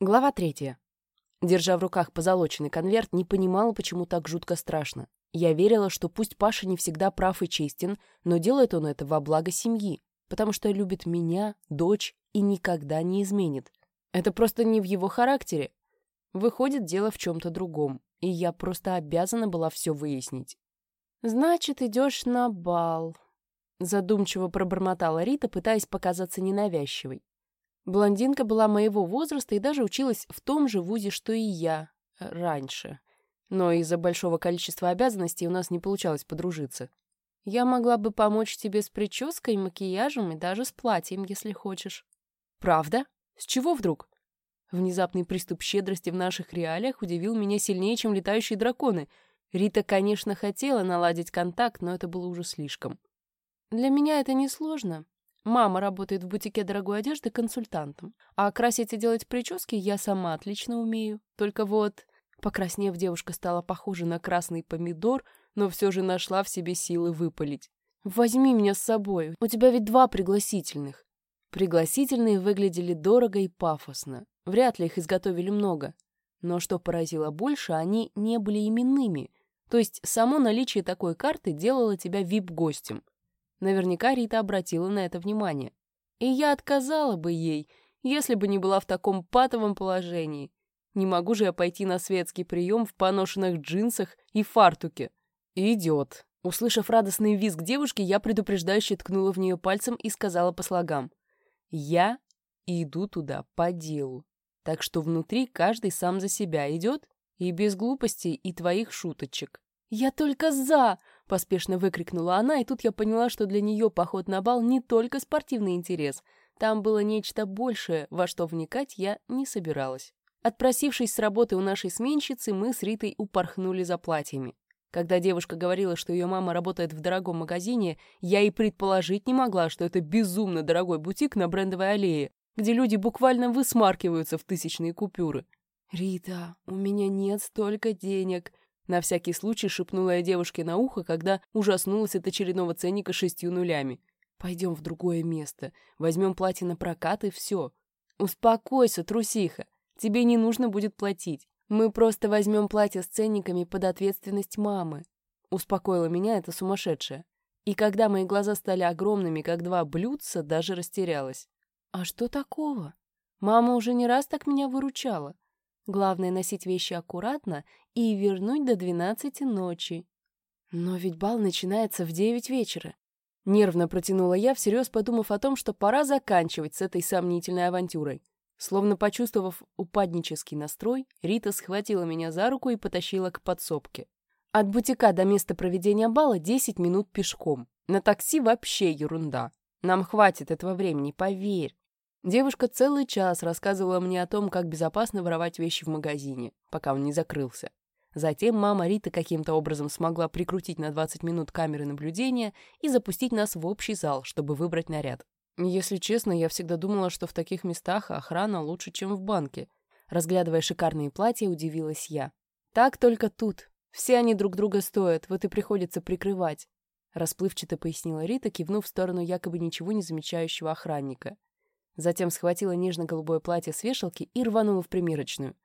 Глава третья. Держа в руках позолоченный конверт, не понимала, почему так жутко страшно. Я верила, что пусть Паша не всегда прав и честен, но делает он это во благо семьи, потому что любит меня, дочь и никогда не изменит. Это просто не в его характере. Выходит, дело в чем-то другом, и я просто обязана была все выяснить. «Значит, идешь на бал», — задумчиво пробормотала Рита, пытаясь показаться ненавязчивой. Блондинка была моего возраста и даже училась в том же вузе, что и я э, раньше. Но из-за большого количества обязанностей у нас не получалось подружиться. Я могла бы помочь тебе с прической, макияжем и даже с платьем, если хочешь. Правда? С чего вдруг? Внезапный приступ щедрости в наших реалиях удивил меня сильнее, чем летающие драконы. Рита, конечно, хотела наладить контакт, но это было уже слишком. Для меня это несложно. Мама работает в бутике дорогой одежды консультантом. А красить и делать прически я сама отлично умею. Только вот, покраснев, девушка стала похожа на красный помидор, но все же нашла в себе силы выпалить. «Возьми меня с собой, у тебя ведь два пригласительных». Пригласительные выглядели дорого и пафосно. Вряд ли их изготовили много. Но что поразило больше, они не были именными. То есть само наличие такой карты делало тебя вип-гостем. Наверняка Рита обратила на это внимание. И я отказала бы ей, если бы не была в таком патовом положении. Не могу же я пойти на светский прием в поношенных джинсах и фартуке. Идет. Услышав радостный визг девушки, я предупреждающе ткнула в нее пальцем и сказала по слогам. Я иду туда по делу. Так что внутри каждый сам за себя идет, и без глупостей и твоих шуточек. «Я только за!» — поспешно выкрикнула она, и тут я поняла, что для нее поход на бал не только спортивный интерес. Там было нечто большее, во что вникать я не собиралась. Отпросившись с работы у нашей сменщицы, мы с Ритой упорхнули за платьями. Когда девушка говорила, что ее мама работает в дорогом магазине, я и предположить не могла, что это безумно дорогой бутик на брендовой аллее, где люди буквально высмаркиваются в тысячные купюры. «Рита, у меня нет столько денег», на всякий случай шепнула я девушке на ухо, когда ужаснулась от очередного ценника шестью нулями. «Пойдем в другое место, возьмем платье на прокат и все». «Успокойся, трусиха, тебе не нужно будет платить. Мы просто возьмем платье с ценниками под ответственность мамы». Успокоила меня эта сумасшедшая. И когда мои глаза стали огромными, как два блюдца, даже растерялась. «А что такого? Мама уже не раз так меня выручала. Главное — носить вещи аккуратно и вернуть до двенадцати ночи. Но ведь бал начинается в девять вечера. Нервно протянула я, всерьез подумав о том, что пора заканчивать с этой сомнительной авантюрой. Словно почувствовав упаднический настрой, Рита схватила меня за руку и потащила к подсобке. От бутика до места проведения бала десять минут пешком. На такси вообще ерунда. Нам хватит этого времени, поверь. Девушка целый час рассказывала мне о том, как безопасно воровать вещи в магазине, пока он не закрылся. Затем мама Рита каким-то образом смогла прикрутить на 20 минут камеры наблюдения и запустить нас в общий зал, чтобы выбрать наряд. Если честно, я всегда думала, что в таких местах охрана лучше, чем в банке. Разглядывая шикарные платья, удивилась я. Так только тут. Все они друг друга стоят, вот и приходится прикрывать. Расплывчато пояснила Рита, кивнув в сторону якобы ничего не замечающего охранника. Затем схватила нежно-голубое платье с вешалки и рванула в примерочную.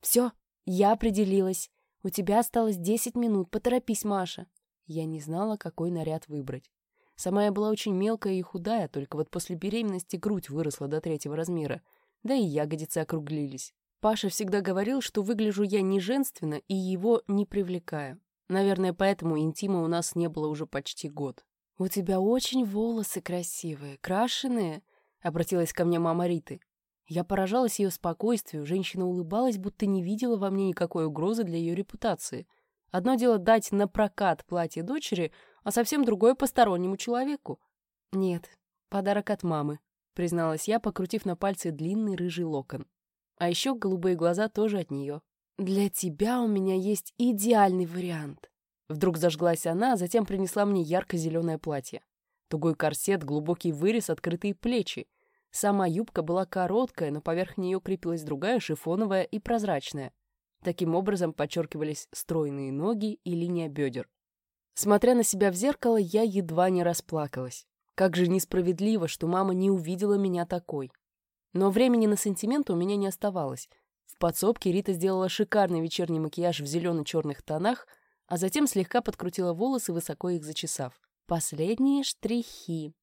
«Все, я определилась. У тебя осталось десять минут. Поторопись, Маша». Я не знала, какой наряд выбрать. Сама я была очень мелкая и худая, только вот после беременности грудь выросла до третьего размера, да и ягодицы округлились. Паша всегда говорил, что выгляжу я не женственно и его не привлекаю. Наверное, поэтому интима у нас не было уже почти год. «У тебя очень волосы красивые, крашеные», — обратилась ко мне мама Риты. Я поражалась ее спокойствию, женщина улыбалась, будто не видела во мне никакой угрозы для ее репутации. Одно дело дать на прокат платье дочери, а совсем другое постороннему человеку. «Нет, подарок от мамы», — призналась я, покрутив на пальце длинный рыжий локон. А еще голубые глаза тоже от нее. «Для тебя у меня есть идеальный вариант». Вдруг зажглась она, а затем принесла мне ярко-зеленое платье. Тугой корсет, глубокий вырез, открытые плечи. Сама юбка была короткая, но поверх нее крепилась другая, шифоновая и прозрачная. Таким образом подчеркивались стройные ноги и линия бедер. Смотря на себя в зеркало, я едва не расплакалась. Как же несправедливо, что мама не увидела меня такой. Но времени на сантименты у меня не оставалось. В подсобке Рита сделала шикарный вечерний макияж в зелено-черных тонах, а затем слегка подкрутила волосы, высоко их зачесав. Последние штрихи.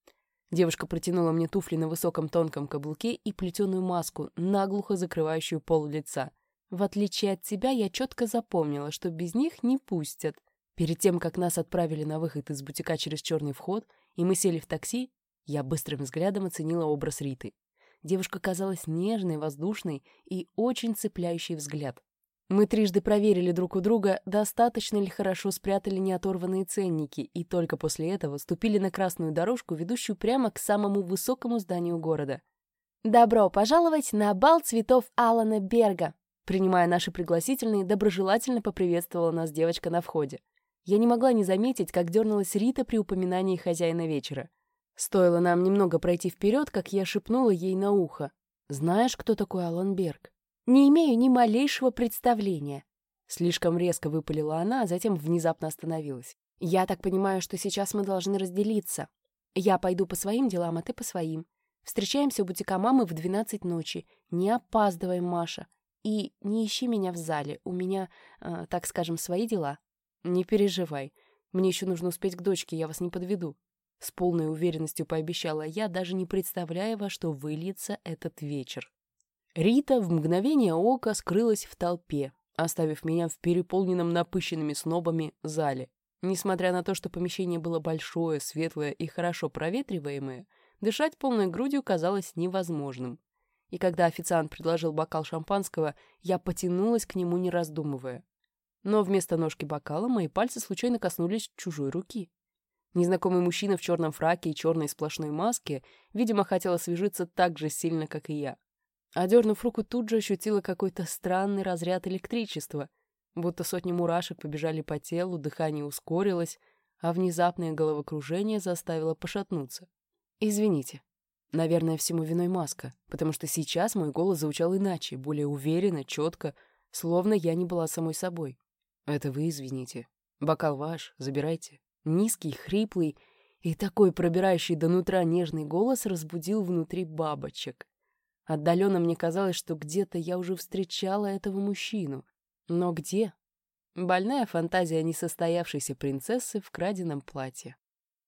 Девушка протянула мне туфли на высоком тонком каблуке и плетеную маску, наглухо закрывающую пол лица. В отличие от тебя, я четко запомнила, что без них не пустят. Перед тем, как нас отправили на выход из бутика через черный вход, и мы сели в такси, я быстрым взглядом оценила образ Риты. Девушка казалась нежной, воздушной и очень цепляющей взгляд. Мы трижды проверили друг у друга, достаточно ли хорошо спрятали неоторванные ценники, и только после этого ступили на красную дорожку, ведущую прямо к самому высокому зданию города. «Добро пожаловать на бал цветов Алана Берга!» Принимая наши пригласительные, доброжелательно поприветствовала нас девочка на входе. Я не могла не заметить, как дернулась Рита при упоминании хозяина вечера. Стоило нам немного пройти вперед, как я шепнула ей на ухо. «Знаешь, кто такой Алан Берг?» «Не имею ни малейшего представления». Слишком резко выпалила она, а затем внезапно остановилась. «Я так понимаю, что сейчас мы должны разделиться. Я пойду по своим делам, а ты по своим. Встречаемся у бутика мамы в двенадцать ночи. Не опаздываем, Маша. И не ищи меня в зале. У меня, э, так скажем, свои дела». «Не переживай. Мне еще нужно успеть к дочке, я вас не подведу». С полной уверенностью пообещала я, даже не представляя, во что выльется этот вечер. Рита в мгновение ока скрылась в толпе, оставив меня в переполненном напыщенными снобами зале. Несмотря на то, что помещение было большое, светлое и хорошо проветриваемое, дышать полной грудью казалось невозможным. И когда официант предложил бокал шампанского, я потянулась к нему, не раздумывая. Но вместо ножки бокала мои пальцы случайно коснулись чужой руки. Незнакомый мужчина в черном фраке и черной сплошной маске, видимо, хотел освежиться так же сильно, как и я. Одернув руку, тут же ощутила какой-то странный разряд электричества, будто сотни мурашек побежали по телу, дыхание ускорилось, а внезапное головокружение заставило пошатнуться. «Извините. Наверное, всему виной маска, потому что сейчас мой голос звучал иначе, более уверенно, четко, словно я не была самой собой. Это вы извините. Бокал ваш, забирайте». Низкий, хриплый и такой пробирающий до нутра нежный голос разбудил внутри бабочек. Отдаленно мне казалось, что где-то я уже встречала этого мужчину. Но где? Больная фантазия несостоявшейся принцессы в краденом платье.